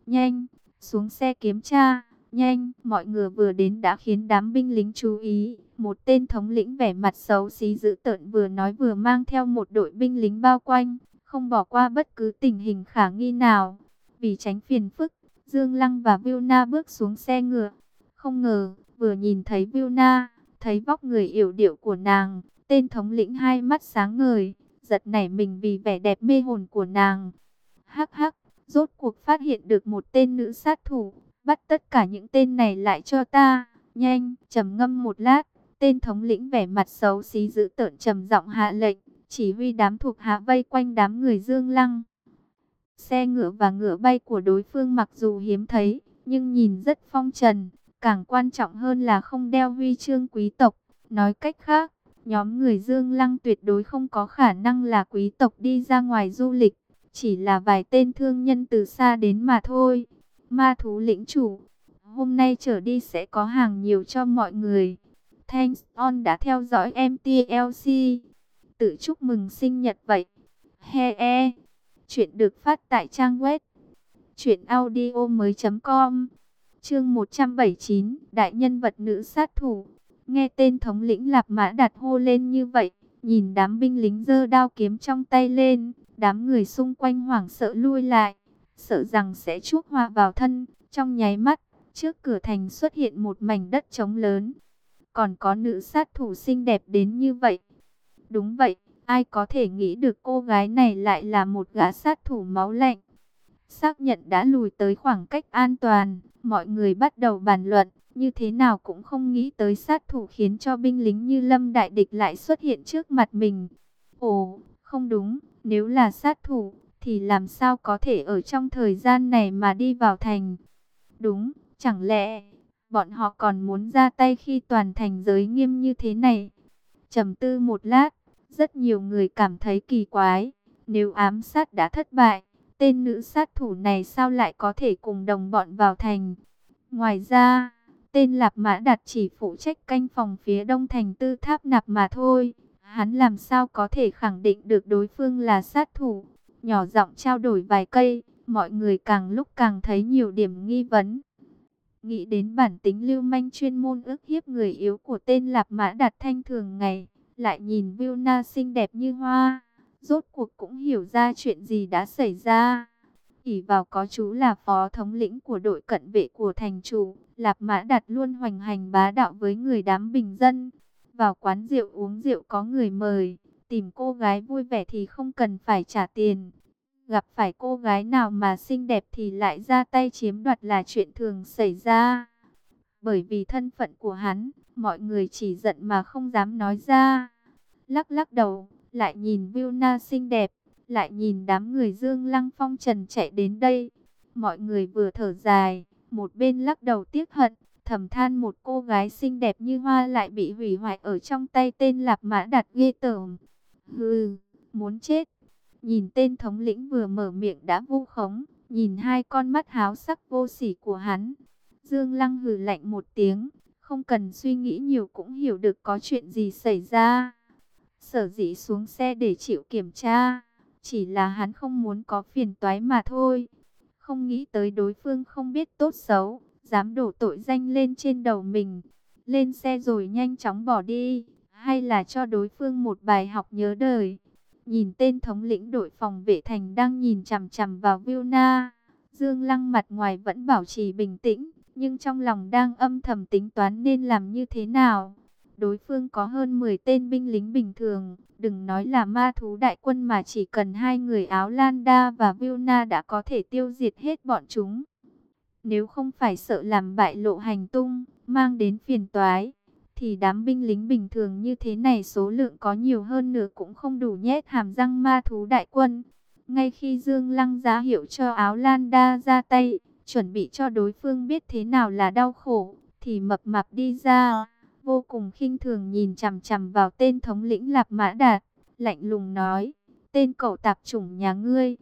Nhanh, xuống xe kiểm tra, nhanh, mọi người vừa đến đã khiến đám binh lính chú ý. Một tên thống lĩnh vẻ mặt xấu xí dữ tợn vừa nói vừa mang theo một đội binh lính bao quanh, không bỏ qua bất cứ tình hình khả nghi nào. Vì tránh phiền phức, Dương Lăng và Na bước xuống xe ngựa. Không ngờ, vừa nhìn thấy Na, thấy vóc người yểu điệu của nàng, tên thống lĩnh hai mắt sáng ngời, giật nảy mình vì vẻ đẹp mê hồn của nàng. Hắc hắc, rốt cuộc phát hiện được một tên nữ sát thủ, bắt tất cả những tên này lại cho ta. Nhanh, trầm ngâm một lát, tên thống lĩnh vẻ mặt xấu xí giữ tợn trầm giọng hạ lệnh, chỉ huy đám thuộc hạ vây quanh đám người Dương Lăng. Xe ngựa và ngựa bay của đối phương mặc dù hiếm thấy, nhưng nhìn rất phong trần, càng quan trọng hơn là không đeo huy chương quý tộc. Nói cách khác, Nhóm người Dương Lăng tuyệt đối không có khả năng là quý tộc đi ra ngoài du lịch. Chỉ là vài tên thương nhân từ xa đến mà thôi. Ma thú lĩnh chủ. Hôm nay trở đi sẽ có hàng nhiều cho mọi người. Thanks on đã theo dõi MTLC. Tự chúc mừng sinh nhật vậy. He e. Chuyện được phát tại trang web. Chuyện audio mới.com Chương 179 Đại nhân vật nữ sát thủ Nghe tên thống lĩnh Lạp Mã đặt hô lên như vậy, nhìn đám binh lính giơ đao kiếm trong tay lên, đám người xung quanh hoảng sợ lui lại, sợ rằng sẽ chuốc hoa vào thân, trong nháy mắt, trước cửa thành xuất hiện một mảnh đất trống lớn. Còn có nữ sát thủ xinh đẹp đến như vậy. Đúng vậy, ai có thể nghĩ được cô gái này lại là một gã sát thủ máu lạnh. Xác nhận đã lùi tới khoảng cách an toàn, mọi người bắt đầu bàn luận như thế nào cũng không nghĩ tới sát thủ khiến cho binh lính như Lâm Đại Địch lại xuất hiện trước mặt mình. Ồ, không đúng, nếu là sát thủ, thì làm sao có thể ở trong thời gian này mà đi vào thành? Đúng, chẳng lẽ bọn họ còn muốn ra tay khi toàn thành giới nghiêm như thế này? Trầm tư một lát, rất nhiều người cảm thấy kỳ quái. Nếu ám sát đã thất bại, tên nữ sát thủ này sao lại có thể cùng đồng bọn vào thành? Ngoài ra, tên Lạp Mã Đạt chỉ phụ trách canh phòng phía đông thành tư tháp nạp mà thôi. Hắn làm sao có thể khẳng định được đối phương là sát thủ? Nhỏ giọng trao đổi vài cây, mọi người càng lúc càng thấy nhiều điểm nghi vấn. Nghĩ đến bản tính lưu manh chuyên môn ước hiếp người yếu của tên Lạp Mã Đạt Thanh thường ngày, lại nhìn Vilna xinh đẹp như hoa, rốt cuộc cũng hiểu ra chuyện gì đã xảy ra. ỉ vào có chú là phó thống lĩnh của đội cận vệ của thành chủ, Lạp Mã Đạt luôn hoành hành bá đạo với người đám bình dân. Vào quán rượu uống rượu có người mời, tìm cô gái vui vẻ thì không cần phải trả tiền. Gặp phải cô gái nào mà xinh đẹp thì lại ra tay chiếm đoạt là chuyện thường xảy ra. Bởi vì thân phận của hắn, mọi người chỉ giận mà không dám nói ra. Lắc lắc đầu, lại nhìn Vilna xinh đẹp, lại nhìn đám người Dương Lăng Phong Trần chạy đến đây. Mọi người vừa thở dài, một bên lắc đầu tiếc hận, thầm than một cô gái xinh đẹp như hoa lại bị hủy hoại ở trong tay tên Lạp Mã đặt ghê tởm. Hừ, muốn chết. Nhìn tên thống lĩnh vừa mở miệng đã vu khống, nhìn hai con mắt háo sắc vô sỉ của hắn. Dương Lăng hừ lạnh một tiếng, không cần suy nghĩ nhiều cũng hiểu được có chuyện gì xảy ra. Sở dĩ xuống xe để chịu kiểm tra, chỉ là hắn không muốn có phiền toái mà thôi. Không nghĩ tới đối phương không biết tốt xấu, dám đổ tội danh lên trên đầu mình. Lên xe rồi nhanh chóng bỏ đi, hay là cho đối phương một bài học nhớ đời. Nhìn tên thống lĩnh đội phòng vệ thành đang nhìn chằm chằm vào Vilna. Dương Lăng mặt ngoài vẫn bảo trì bình tĩnh, nhưng trong lòng đang âm thầm tính toán nên làm như thế nào. Đối phương có hơn 10 tên binh lính bình thường, đừng nói là ma thú đại quân mà chỉ cần hai người áo Landa và Vilna đã có thể tiêu diệt hết bọn chúng. Nếu không phải sợ làm bại lộ hành tung, mang đến phiền toái, thì đám binh lính bình thường như thế này số lượng có nhiều hơn nữa cũng không đủ nhét hàm răng ma thú đại quân. Ngay khi Dương Lăng giá hiệu cho áo lan đa ra tay, chuẩn bị cho đối phương biết thế nào là đau khổ, thì mập mạp đi ra, vô cùng khinh thường nhìn chằm chằm vào tên thống lĩnh Lạp Mã Đạt, lạnh lùng nói, tên cậu tạp chủng nhà ngươi,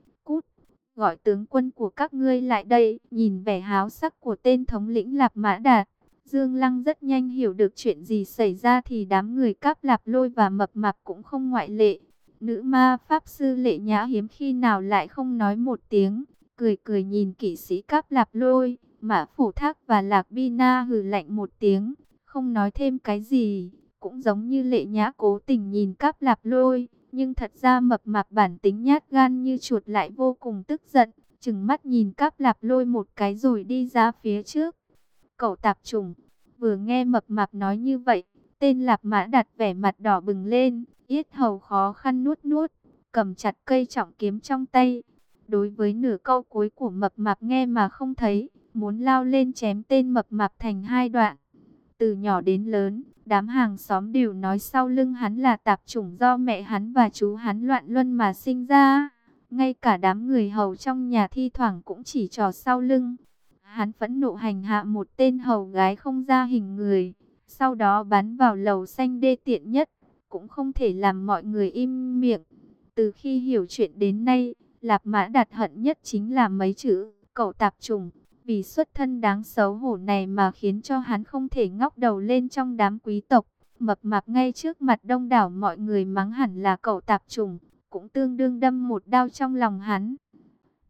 gọi tướng quân của các ngươi lại đây, nhìn vẻ háo sắc của tên thống lĩnh Lạp Mã Đạt. Dương Lăng rất nhanh hiểu được chuyện gì xảy ra thì đám người cáp lạp lôi và mập mạp cũng không ngoại lệ. Nữ ma pháp sư lệ nhã hiếm khi nào lại không nói một tiếng, cười cười nhìn kỵ sĩ cáp lạp lôi, mã phủ thác và lạc bi na hừ lạnh một tiếng, không nói thêm cái gì, cũng giống như lệ nhã cố tình nhìn cáp lạp lôi, nhưng thật ra mập mạp bản tính nhát gan như chuột lại vô cùng tức giận, chừng mắt nhìn cáp lạp lôi một cái rồi đi ra phía trước. Cậu tạp trùng, vừa nghe mập mạp nói như vậy, tên lạp mã đặt vẻ mặt đỏ bừng lên, yết hầu khó khăn nuốt nuốt, cầm chặt cây trọng kiếm trong tay. Đối với nửa câu cuối của mập mạp nghe mà không thấy, muốn lao lên chém tên mập mạp thành hai đoạn. Từ nhỏ đến lớn, đám hàng xóm đều nói sau lưng hắn là tạp chủng do mẹ hắn và chú hắn loạn luân mà sinh ra. Ngay cả đám người hầu trong nhà thi thoảng cũng chỉ trò sau lưng. Hắn phẫn nộ hành hạ một tên hầu gái không ra hình người, sau đó bắn vào lầu xanh đê tiện nhất, cũng không thể làm mọi người im miệng. Từ khi hiểu chuyện đến nay, Lạp Mã đạt hận nhất chính là mấy chữ, cậu tạp trùng. Vì xuất thân đáng xấu hổ này mà khiến cho hắn không thể ngóc đầu lên trong đám quý tộc. Mập mạp ngay trước mặt đông đảo mọi người mắng hẳn là cậu tạp trùng, cũng tương đương đâm một đao trong lòng hắn.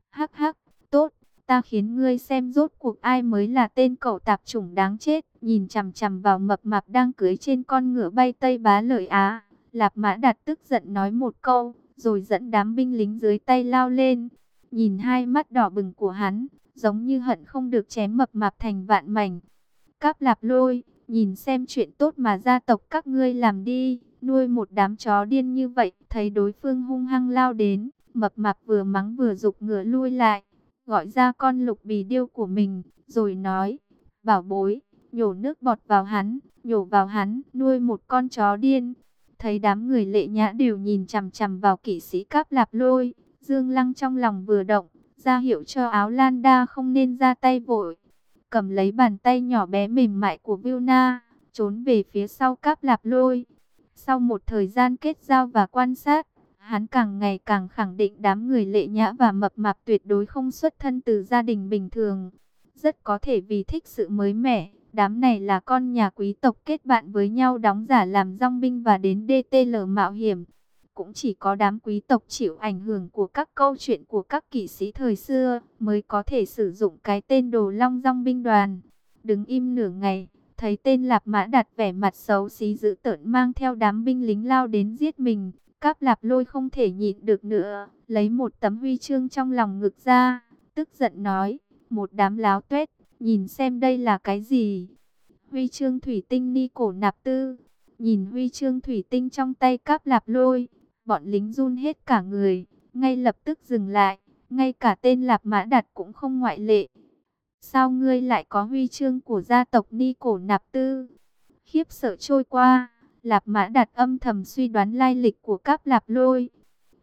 Hắc hắc, tốt, ta khiến ngươi xem rốt cuộc ai mới là tên cậu tạp chủng đáng chết. Nhìn chằm chằm vào mập mạp đang cưới trên con ngựa bay Tây Bá Lợi Á. Lạp Mã Đạt tức giận nói một câu, rồi dẫn đám binh lính dưới tay lao lên. Nhìn hai mắt đỏ bừng của hắn, giống như hận không được chém mập mạp thành vạn mảnh. Cáp Lạp Lôi, nhìn xem chuyện tốt mà gia tộc các ngươi làm đi, nuôi một đám chó điên như vậy, thấy đối phương hung hăng lao đến, mập mạp vừa mắng vừa dục ngựa lui lại gọi ra con lục bì điêu của mình, rồi nói, bảo bối, nhổ nước bọt vào hắn, nhổ vào hắn, nuôi một con chó điên. Thấy đám người lệ nhã đều nhìn chằm chằm vào kỵ sĩ cáp lạp lôi, Dương Lăng trong lòng vừa động, ra hiệu cho áo Lan Đa không nên ra tay vội. Cầm lấy bàn tay nhỏ bé mềm mại của Vilna, trốn về phía sau cáp lạp lôi. Sau một thời gian kết giao và quan sát, hắn càng ngày càng khẳng định đám người lệ nhã và mập mạp tuyệt đối không xuất thân từ gia đình bình thường. Rất có thể vì thích sự mới mẻ, đám này là con nhà quý tộc kết bạn với nhau đóng giả làm rong binh và đến DTL mạo hiểm. Cũng chỉ có đám quý tộc chịu ảnh hưởng của các câu chuyện của các kỵ sĩ thời xưa mới có thể sử dụng cái tên đồ long rong binh đoàn. Đứng im nửa ngày, thấy tên Lạp Mã đặt vẻ mặt xấu xí dữ tợn mang theo đám binh lính lao đến giết mình. Cáp Lạp Lôi không thể nhịn được nữa, lấy một tấm huy chương trong lòng ngực ra, tức giận nói, một đám láo tuét, nhìn xem đây là cái gì. Huy chương thủy tinh ni cổ nạp tư, nhìn huy chương thủy tinh trong tay Cáp Lạp Lôi, bọn lính run hết cả người, ngay lập tức dừng lại, ngay cả tên Lạp Mã Đạt cũng không ngoại lệ. Sao ngươi lại có huy chương của gia tộc Ni Cổ Nạp Tư? Khiếp sợ trôi qua, Lạp Mã Đạt âm thầm suy đoán lai lịch của các Lạp Lôi.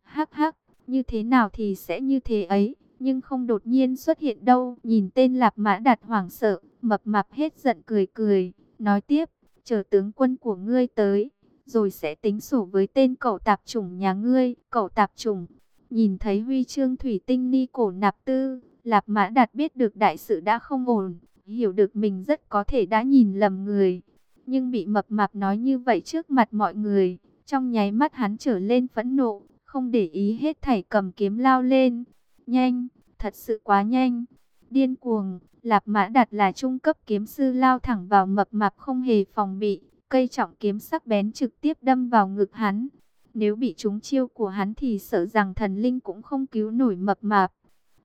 Hắc hắc, như thế nào thì sẽ như thế ấy, nhưng không đột nhiên xuất hiện đâu. Nhìn tên Lạp Mã Đạt hoảng sợ, mập mạp hết giận cười cười, nói tiếp, chờ tướng quân của ngươi tới, rồi sẽ tính sổ với tên cậu tạp chủng nhà ngươi, cậu tạp chủng. Nhìn thấy huy chương thủy tinh ni cổ nạp tư, Lạp Mã Đạt biết được đại sự đã không ổn, hiểu được mình rất có thể đã nhìn lầm người. Nhưng bị mập mạp nói như vậy trước mặt mọi người, trong nháy mắt hắn trở lên phẫn nộ, không để ý hết thảy cầm kiếm lao lên. Nhanh, thật sự quá nhanh. Điên cuồng, Lạp Mã Đạt là trung cấp kiếm sư lao thẳng vào mập mạp không hề phòng bị, cây trọng kiếm sắc bén trực tiếp đâm vào ngực hắn. Nếu bị trúng chiêu của hắn thì sợ rằng thần linh cũng không cứu nổi mập mạp.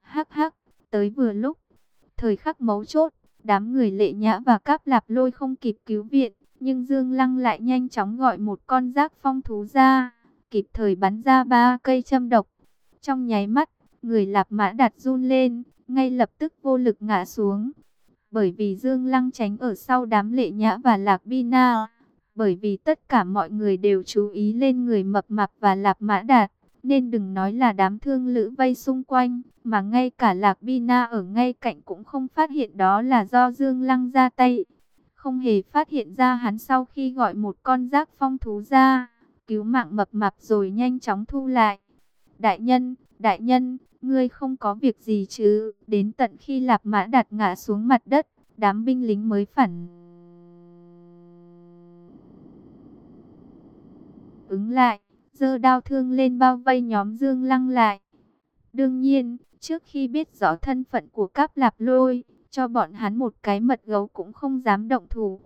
Hắc hắc, tới vừa lúc. Thời khắc mấu chốt, đám người lệ nhã và cáp lạp lôi không kịp cứu viện, nhưng Dương Lăng lại nhanh chóng gọi một con giác phong thú ra, kịp thời bắn ra ba cây châm độc. Trong nháy mắt, người lạp mã đặt run lên, ngay lập tức vô lực ngã xuống. Bởi vì Dương Lăng tránh ở sau đám lệ nhã và lạc bina, bởi vì tất cả mọi người đều chú ý lên người mập mạp và lạp mã đạt nên đừng nói là đám thương lữ vây xung quanh, mà ngay cả Lạc Bina ở ngay cạnh cũng không phát hiện đó là do Dương Lăng ra tay. Không hề phát hiện ra hắn sau khi gọi một con giác phong thú ra, cứu mạng mập mạp rồi nhanh chóng thu lại. Đại nhân, đại nhân, ngươi không có việc gì chứ? Đến tận khi Lạp Mã đạt ngã xuống mặt đất, đám binh lính mới phản ứng lại giơ đao thương lên bao vây nhóm Dương Lăng lại. Đương nhiên, trước khi biết rõ thân phận của Cáp Lạp Lôi, cho bọn hắn một cái mật gấu cũng không dám động thủ.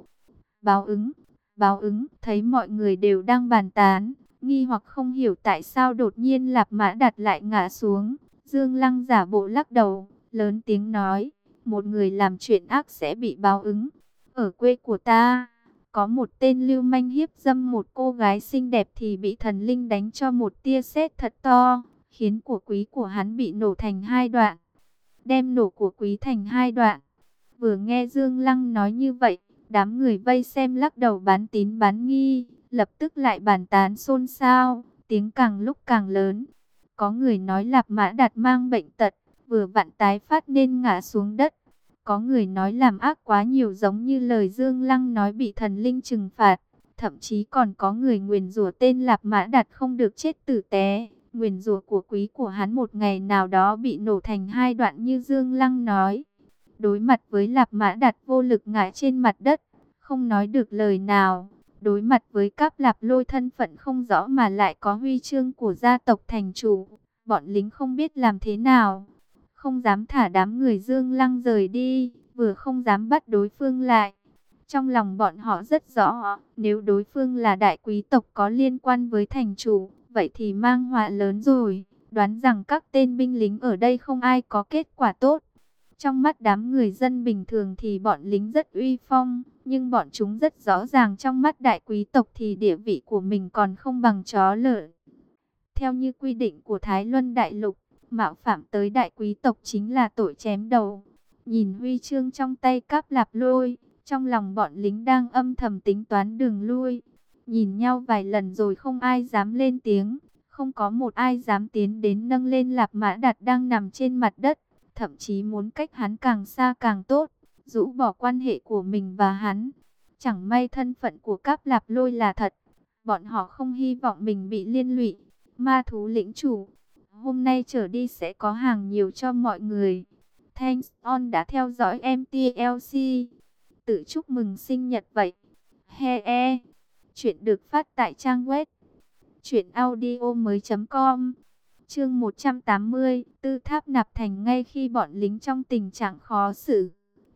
Báo ứng, báo ứng, thấy mọi người đều đang bàn tán, nghi hoặc không hiểu tại sao đột nhiên Lạp Mã đặt lại ngã xuống. Dương Lăng giả bộ lắc đầu, lớn tiếng nói, một người làm chuyện ác sẽ bị báo ứng. Ở quê của ta, có một tên lưu manh hiếp dâm một cô gái xinh đẹp thì bị thần linh đánh cho một tia sét thật to, khiến của quý của hắn bị nổ thành hai đoạn. Đem nổ của quý thành hai đoạn. Vừa nghe Dương Lăng nói như vậy, đám người vây xem lắc đầu bán tín bán nghi, lập tức lại bàn tán xôn xao, tiếng càng lúc càng lớn. Có người nói lạp mã đạt mang bệnh tật, vừa vặn tái phát nên ngã xuống đất. Có người nói làm ác quá nhiều giống như lời Dương Lăng nói bị thần linh trừng phạt. Thậm chí còn có người nguyền rủa tên Lạp Mã Đạt không được chết tử té Nguyền rủa của quý của hắn một ngày nào đó bị nổ thành hai đoạn như Dương Lăng nói. Đối mặt với Lạp Mã Đạt vô lực ngã trên mặt đất, không nói được lời nào. Đối mặt với cáp lạp lôi thân phận không rõ mà lại có huy chương của gia tộc thành chủ. Bọn lính không biết làm thế nào không dám thả đám người Dương Lăng rời đi, vừa không dám bắt đối phương lại. Trong lòng bọn họ rất rõ, nếu đối phương là đại quý tộc có liên quan với thành chủ, vậy thì mang họa lớn rồi. Đoán rằng các tên binh lính ở đây không ai có kết quả tốt. Trong mắt đám người dân bình thường thì bọn lính rất uy phong, nhưng bọn chúng rất rõ ràng trong mắt đại quý tộc thì địa vị của mình còn không bằng chó lợn. Theo như quy định của Thái Luân Đại Lục, mạo phạm tới đại quý tộc chính là tội chém đầu. Nhìn huy chương trong tay cáp lạp lôi, trong lòng bọn lính đang âm thầm tính toán đường lui. Nhìn nhau vài lần rồi không ai dám lên tiếng, Không có một ai dám tiến đến nâng lên Lạp Mã Đạt đang nằm trên mặt đất, thậm chí muốn cách hắn càng xa càng tốt, rũ bỏ quan hệ của mình và hắn. Chẳng may thân phận của Cáp Lạp Lôi là thật, bọn họ không hy vọng mình bị liên lụy. Ma thú lĩnh chủ, hôm nay trở đi sẽ có hàng nhiều cho mọi người. Thanks on đã theo dõi MTLC. Tự chúc mừng sinh nhật vậy. He e. Chuyện được phát tại trang web. Chuyện audio mới com. Chương 180. Tư tháp nạp thành ngay khi bọn lính trong tình trạng khó xử.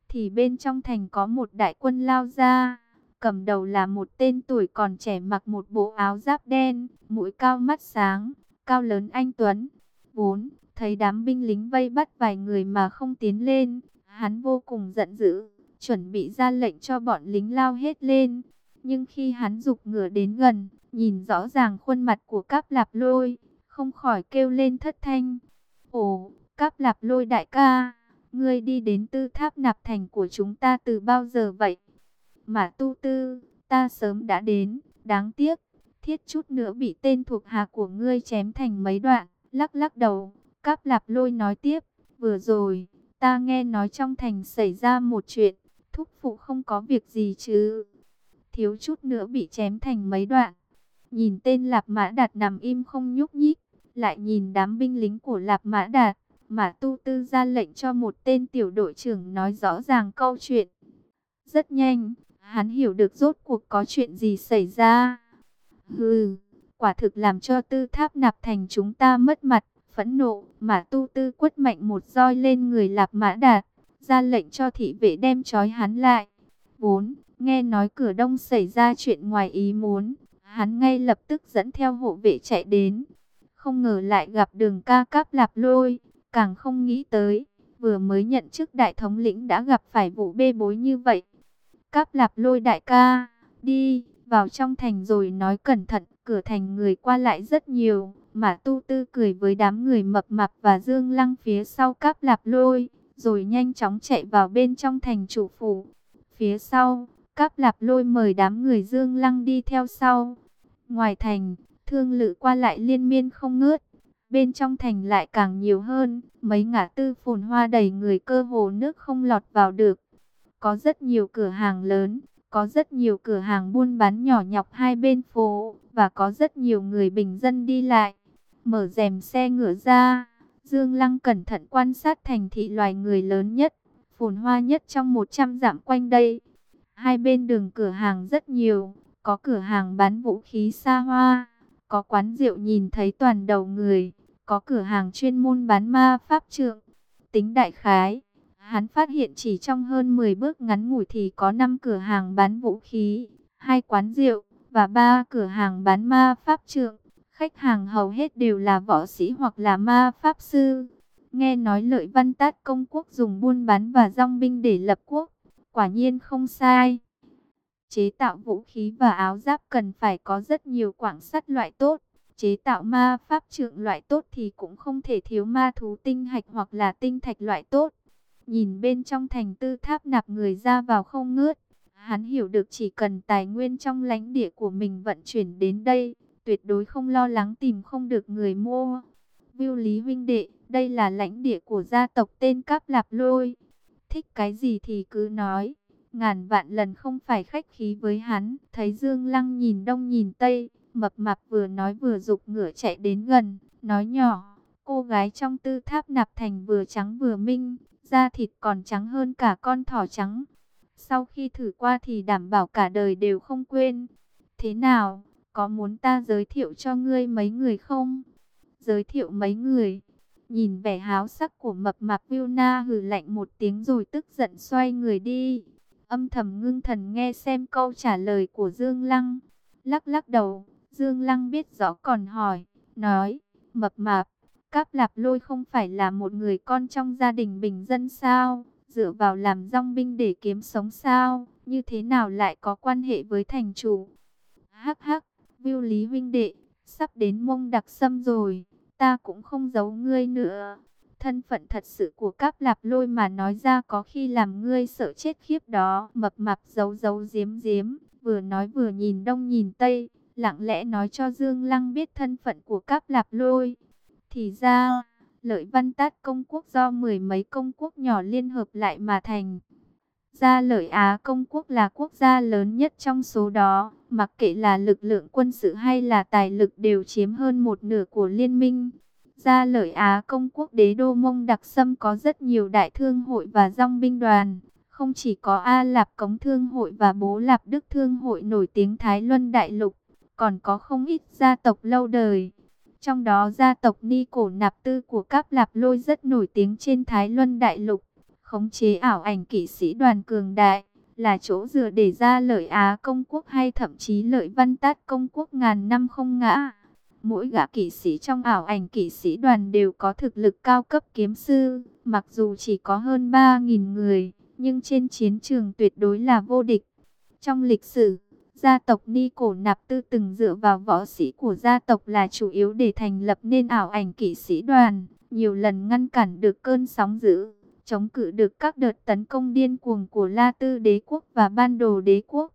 Thì bên trong thành có một đại quân lao ra. Cầm đầu là một tên tuổi còn trẻ mặc một bộ áo giáp đen. Mũi cao mắt sáng. Cao lớn anh Tuấn. 4. Thấy đám binh lính vây bắt vài người mà không tiến lên, hắn vô cùng giận dữ, chuẩn bị ra lệnh cho bọn lính lao hết lên. Nhưng khi hắn dục ngựa đến gần, nhìn rõ ràng khuôn mặt của Cáp Lạp Lôi, không khỏi kêu lên thất thanh. Ồ, Cáp Lạp Lôi đại ca, ngươi đi đến tư tháp nạp thành của chúng ta từ bao giờ vậy? Mà tu tư, ta sớm đã đến, đáng tiếc, thiết chút nữa bị tên thuộc hạ của ngươi chém thành mấy đoạn, lắc lắc đầu, Cáp lạp lôi nói tiếp, vừa rồi, ta nghe nói trong thành xảy ra một chuyện, thúc phụ không có việc gì chứ. Thiếu chút nữa bị chém thành mấy đoạn. Nhìn tên lạp mã đạt nằm im không nhúc nhích, lại nhìn đám binh lính của lạp mã đạt, mà tu tư ra lệnh cho một tên tiểu đội trưởng nói rõ ràng câu chuyện. Rất nhanh, hắn hiểu được rốt cuộc có chuyện gì xảy ra. Hừ, quả thực làm cho tư tháp nạp thành chúng ta mất mặt phẫn nộ, mà tu tư quất mạnh một roi lên người lạp mã đạt, ra lệnh cho thị vệ đem trói hắn lại. Vốn, nghe nói cửa đông xảy ra chuyện ngoài ý muốn, hắn ngay lập tức dẫn theo hộ vệ chạy đến. Không ngờ lại gặp đường ca cáp lạp lôi, càng không nghĩ tới, vừa mới nhận chức đại thống lĩnh đã gặp phải vụ bê bối như vậy. Cáp lạp lôi đại ca, đi, vào trong thành rồi nói cẩn thận, cửa thành người qua lại rất nhiều mà tu tư cười với đám người mập mạp và dương lăng phía sau cáp lạp lôi, rồi nhanh chóng chạy vào bên trong thành chủ phủ. Phía sau, cáp lạp lôi mời đám người dương lăng đi theo sau. Ngoài thành, thương lự qua lại liên miên không ngớt. Bên trong thành lại càng nhiều hơn, mấy ngã tư phồn hoa đầy người cơ hồ nước không lọt vào được. Có rất nhiều cửa hàng lớn, có rất nhiều cửa hàng buôn bán nhỏ nhọc hai bên phố, và có rất nhiều người bình dân đi lại mở rèm xe ngựa ra. Dương Lăng cẩn thận quan sát thành thị loài người lớn nhất, phồn hoa nhất trong 100 dặm quanh đây. Hai bên đường cửa hàng rất nhiều, có cửa hàng bán vũ khí xa hoa, có quán rượu nhìn thấy toàn đầu người, có cửa hàng chuyên môn bán ma pháp trượng. Tính đại khái, hắn phát hiện chỉ trong hơn 10 bước ngắn ngủi thì có 5 cửa hàng bán vũ khí, hai quán rượu và ba cửa hàng bán ma pháp trượng. Khách hàng hầu hết đều là võ sĩ hoặc là ma pháp sư. Nghe nói lợi văn tát công quốc dùng buôn bán và rong binh để lập quốc. Quả nhiên không sai. Chế tạo vũ khí và áo giáp cần phải có rất nhiều quảng sắt loại tốt. Chế tạo ma pháp trượng loại tốt thì cũng không thể thiếu ma thú tinh hạch hoặc là tinh thạch loại tốt. Nhìn bên trong thành tư tháp nạp người ra vào không ngớt. Hắn hiểu được chỉ cần tài nguyên trong lãnh địa của mình vận chuyển đến đây tuyệt đối không lo lắng tìm không được người mua. Viu Lý huynh đệ, đây là lãnh địa của gia tộc tên Cáp Lạp Lôi. Thích cái gì thì cứ nói. Ngàn vạn lần không phải khách khí với hắn. Thấy Dương Lăng nhìn đông nhìn tây, mập mạp vừa nói vừa dục ngựa chạy đến gần, nói nhỏ. Cô gái trong tư tháp nạp thành vừa trắng vừa minh, da thịt còn trắng hơn cả con thỏ trắng. Sau khi thử qua thì đảm bảo cả đời đều không quên. Thế nào, có muốn ta giới thiệu cho ngươi mấy người không? Giới thiệu mấy người? Nhìn vẻ háo sắc của mập mạp Vilna hừ lạnh một tiếng rồi tức giận xoay người đi. Âm thầm ngưng thần nghe xem câu trả lời của Dương Lăng. Lắc lắc đầu, Dương Lăng biết rõ còn hỏi, nói, mập mạp, Cáp Lạp Lôi không phải là một người con trong gia đình bình dân sao? Dựa vào làm rong binh để kiếm sống sao? Như thế nào lại có quan hệ với thành chủ? Hắc hắc, Viu Lý huynh đệ, sắp đến mông đặc sâm rồi, ta cũng không giấu ngươi nữa. Thân phận thật sự của cáp lạp lôi mà nói ra có khi làm ngươi sợ chết khiếp đó. Mập mạp giấu giấu giếm giếm, vừa nói vừa nhìn đông nhìn tây, lặng lẽ nói cho Dương Lăng biết thân phận của Cáp Lạp Lôi. Thì ra, lợi văn tát công quốc do mười mấy công quốc nhỏ liên hợp lại mà thành. Gia lợi Á công quốc là quốc gia lớn nhất trong số đó, mặc kệ là lực lượng quân sự hay là tài lực đều chiếm hơn một nửa của liên minh. Gia lợi Á công quốc đế đô mông đặc sâm có rất nhiều đại thương hội và dòng binh đoàn. Không chỉ có A Lạp Cống Thương hội và Bố Lạp Đức Thương hội nổi tiếng Thái Luân Đại Lục, còn có không ít gia tộc lâu đời. Trong đó gia tộc Ni Cổ Nạp Tư của Cáp Lạp Lôi rất nổi tiếng trên Thái Luân Đại Lục. Khống chế ảo ảnh kỵ sĩ đoàn cường đại, là chỗ dựa để ra lợi Á công quốc hay thậm chí lợi văn tát công quốc ngàn năm không ngã. Mỗi gã kỵ sĩ trong ảo ảnh kỵ sĩ đoàn đều có thực lực cao cấp kiếm sư, mặc dù chỉ có hơn 3.000 người, nhưng trên chiến trường tuyệt đối là vô địch. Trong lịch sử, gia tộc Ni Cổ Nạp Tư từng dựa vào võ sĩ của gia tộc là chủ yếu để thành lập nên ảo ảnh kỵ sĩ đoàn, nhiều lần ngăn cản được cơn sóng dữ, chống cự được các đợt tấn công điên cuồng của La Tư đế quốc và Ban Đồ đế quốc.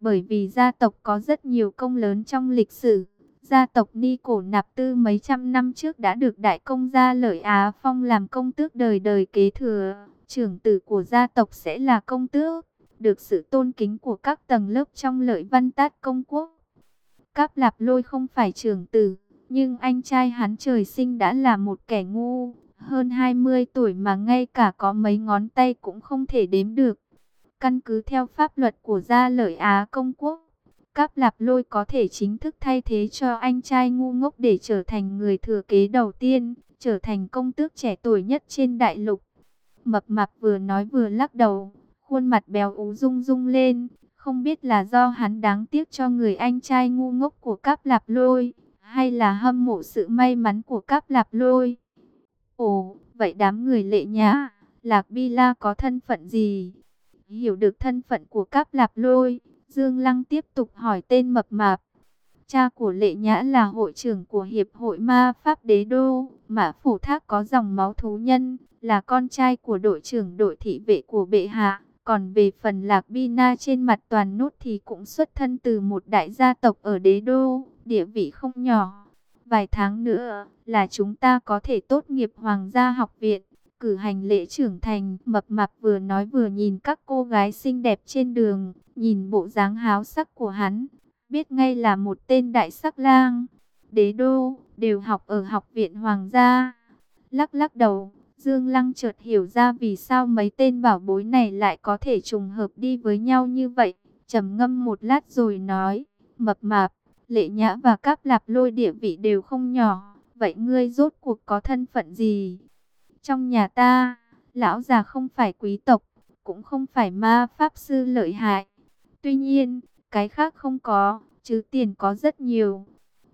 Bởi vì gia tộc có rất nhiều công lớn trong lịch sử, gia tộc Ni Cổ Nạp Tư mấy trăm năm trước đã được đại công gia Lợi Á Phong làm công tước đời đời kế thừa, trưởng tử của gia tộc sẽ là công tước được sự tôn kính của các tầng lớp trong lợi văn tát công quốc. Cáp Lạp Lôi không phải trưởng tử, nhưng anh trai hắn trời sinh đã là một kẻ ngu, hơn 20 tuổi mà ngay cả có mấy ngón tay cũng không thể đếm được. Căn cứ theo pháp luật của gia lợi Á công quốc, Cáp Lạp Lôi có thể chính thức thay thế cho anh trai ngu ngốc để trở thành người thừa kế đầu tiên, trở thành công tước trẻ tuổi nhất trên đại lục. Mập mạp vừa nói vừa lắc đầu, khuôn mặt béo ú rung rung lên, không biết là do hắn đáng tiếc cho người anh trai ngu ngốc của Cáp Lạp Lôi, hay là hâm mộ sự may mắn của Cáp Lạp Lôi. Ồ, vậy đám người lệ nhã, Lạc Bi La có thân phận gì? Hiểu được thân phận của Cáp Lạp Lôi, Dương Lăng tiếp tục hỏi tên mập mạp. Cha của Lệ Nhã là hội trưởng của Hiệp hội Ma Pháp Đế Đô, Mã Phủ Thác có dòng máu thú nhân, là con trai của đội trưởng đội thị vệ của bệ hạ. Còn về phần Lạc Bina trên mặt toàn nút thì cũng xuất thân từ một đại gia tộc ở đế đô, địa vị không nhỏ. Vài tháng nữa là chúng ta có thể tốt nghiệp Hoàng gia học viện, cử hành lễ trưởng thành. Mập mạp vừa nói vừa nhìn các cô gái xinh đẹp trên đường, nhìn bộ dáng háo sắc của hắn, biết ngay là một tên đại sắc lang. Đế đô, đều học ở học viện Hoàng gia. Lắc lắc đầu, Dương Lăng chợt hiểu ra vì sao mấy tên bảo bối này lại có thể trùng hợp đi với nhau như vậy. trầm ngâm một lát rồi nói, mập mạp, lệ nhã và các lạp lôi địa vị đều không nhỏ. Vậy ngươi rốt cuộc có thân phận gì? Trong nhà ta, lão già không phải quý tộc, cũng không phải ma pháp sư lợi hại. Tuy nhiên, cái khác không có, chứ tiền có rất nhiều.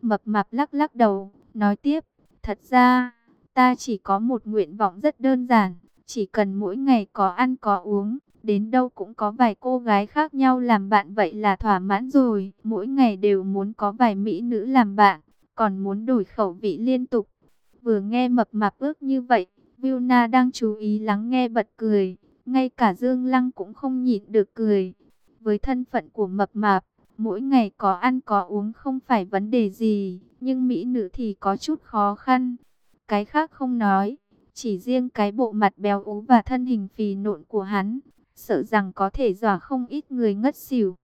Mập mạp lắc lắc đầu, nói tiếp, thật ra... Ta chỉ có một nguyện vọng rất đơn giản, chỉ cần mỗi ngày có ăn có uống, đến đâu cũng có vài cô gái khác nhau làm bạn vậy là thỏa mãn rồi. Mỗi ngày đều muốn có vài mỹ nữ làm bạn, còn muốn đổi khẩu vị liên tục. Vừa nghe mập mạp ước như vậy, Vilna đang chú ý lắng nghe bật cười, ngay cả Dương Lăng cũng không nhịn được cười. Với thân phận của mập mạp, mỗi ngày có ăn có uống không phải vấn đề gì, nhưng mỹ nữ thì có chút khó khăn. Cái khác không nói, chỉ riêng cái bộ mặt béo ú và thân hình phì nộn của hắn, sợ rằng có thể dọa không ít người ngất xỉu.